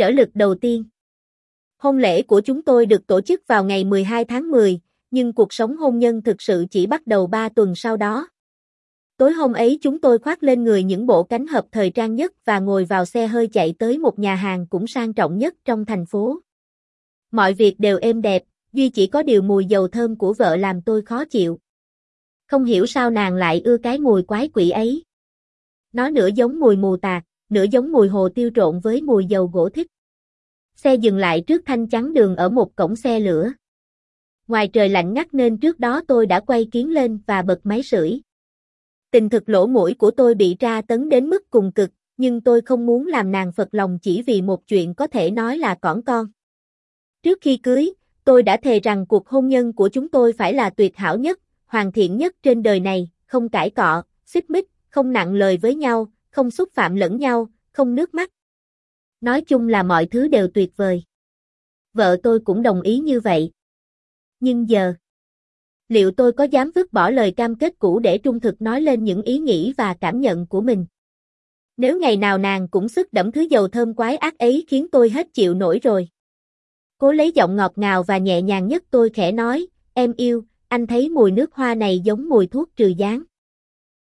Trở lực đầu tiên Hôn lễ của chúng tôi được tổ chức vào ngày 12 tháng 10, nhưng cuộc sống hôn nhân thực sự chỉ bắt đầu 3 tuần sau đó. Tối hôm ấy chúng tôi khoác lên người những bộ cánh hợp thời trang nhất và ngồi vào xe hơi chạy tới một nhà hàng cũng sang trọng nhất trong thành phố. Mọi việc đều êm đẹp, duy chỉ có điều mùi dầu thơm của vợ làm tôi khó chịu. Không hiểu sao nàng lại ưa cái mùi quái quỷ ấy. Nó nửa giống mùi mù tạt, nửa giống mùi hồ tiêu trộn với mùi dầu gỗ thích. Xe dừng lại trước thanh chắn đường ở một cổng xe lửa. Ngoài trời lạnh ngắt nên trước đó tôi đã quay kiến lên và bật máy sưởi. Tình thực lỗ mũi của tôi bị tra tấn đến mức cùng cực, nhưng tôi không muốn làm nàng phật lòng chỉ vì một chuyện có thể nói là cỏn con. Trước khi cưới, tôi đã thề rằng cuộc hôn nhân của chúng tôi phải là tuyệt hảo nhất, hoàn thiện nhất trên đời này, không cãi cọ, xích mích, không nặng lời với nhau, không xúc phạm lẫn nhau, không nước mắt. Nói chung là mọi thứ đều tuyệt vời. Vợ tôi cũng đồng ý như vậy. Nhưng giờ, liệu tôi có dám vứt bỏ lời cam kết cũ để trung thực nói lên những ý nghĩ và cảm nhận của mình? Nếu ngày nào nàng cũng sức đẫm thứ dầu thơm quái ác ấy khiến tôi hết chịu nổi rồi. Cố lấy giọng ngọt ngào và nhẹ nhàng nhất tôi khẽ nói, em yêu, anh thấy mùi nước hoa này giống mùi thuốc trừ gián.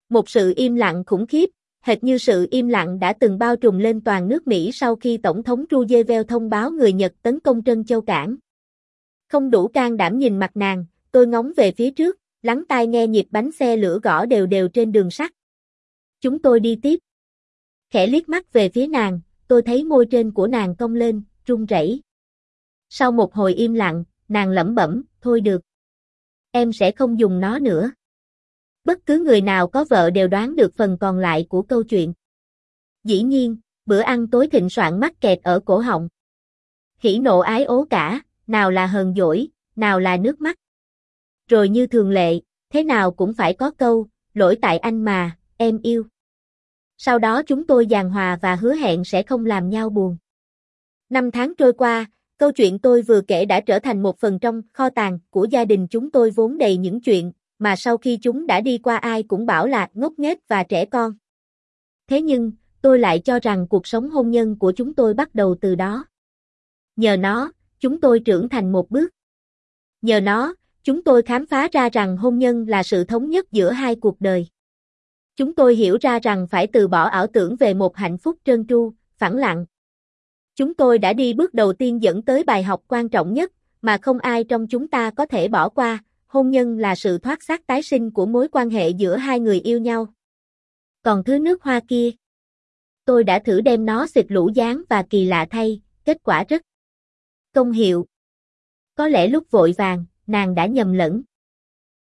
Một sự im lặng khủng khiếp, hệt như sự im lặng đã từng bao trùm lên toàn nước Mỹ sau khi Tổng thống Roosevelt thông báo người Nhật tấn công Trân Châu Cảng. Không đủ can đảm nhìn mặt nàng, tôi ngóng về phía trước, lắng tai nghe nhịp bánh xe lửa gõ đều đều trên đường sắt. Chúng tôi đi tiếp. Khẽ liếc mắt về phía nàng, tôi thấy môi trên của nàng cong lên, run rẩy. Sau một hồi im lặng, nàng lẩm bẩm, thôi được. Em sẽ không dùng nó nữa. Bất cứ người nào có vợ đều đoán được phần còn lại của câu chuyện. Dĩ nhiên, bữa ăn tối thịnh soạn mắc kẹt ở cổ họng. Hỉ nộ ái ố cả, nào là hờn dỗi, nào là nước mắt. Rồi như thường lệ, thế nào cũng phải có câu, lỗi tại anh mà, em yêu. Sau đó chúng tôi giàn hòa và hứa hẹn sẽ không làm nhau buồn. Năm tháng trôi qua, câu chuyện tôi vừa kể đã trở thành một phần trong kho tàng của gia đình chúng tôi vốn đầy những chuyện mà sau khi chúng đã đi qua ai cũng bảo là ngốc nghếch và trẻ con. Thế nhưng, tôi lại cho rằng cuộc sống hôn nhân của chúng tôi bắt đầu từ đó. Nhờ nó, chúng tôi trưởng thành một bước. Nhờ nó, chúng tôi khám phá ra rằng hôn nhân là sự thống nhất giữa hai cuộc đời. Chúng tôi hiểu ra rằng phải từ bỏ ảo tưởng về một hạnh phúc trơn tru, phẳng lặng. Chúng tôi đã đi bước đầu tiên dẫn tới bài học quan trọng nhất mà không ai trong chúng ta có thể bỏ qua, hôn nhân là sự thoát xác tái sinh của mối quan hệ giữa hai người yêu nhau. Còn thứ nước hoa kia, tôi đã thử đem nó xịt lũ dáng và kỳ lạ thay, kết quả rất công hiệu. Có lẽ lúc vội vàng, nàng đã nhầm lẫn.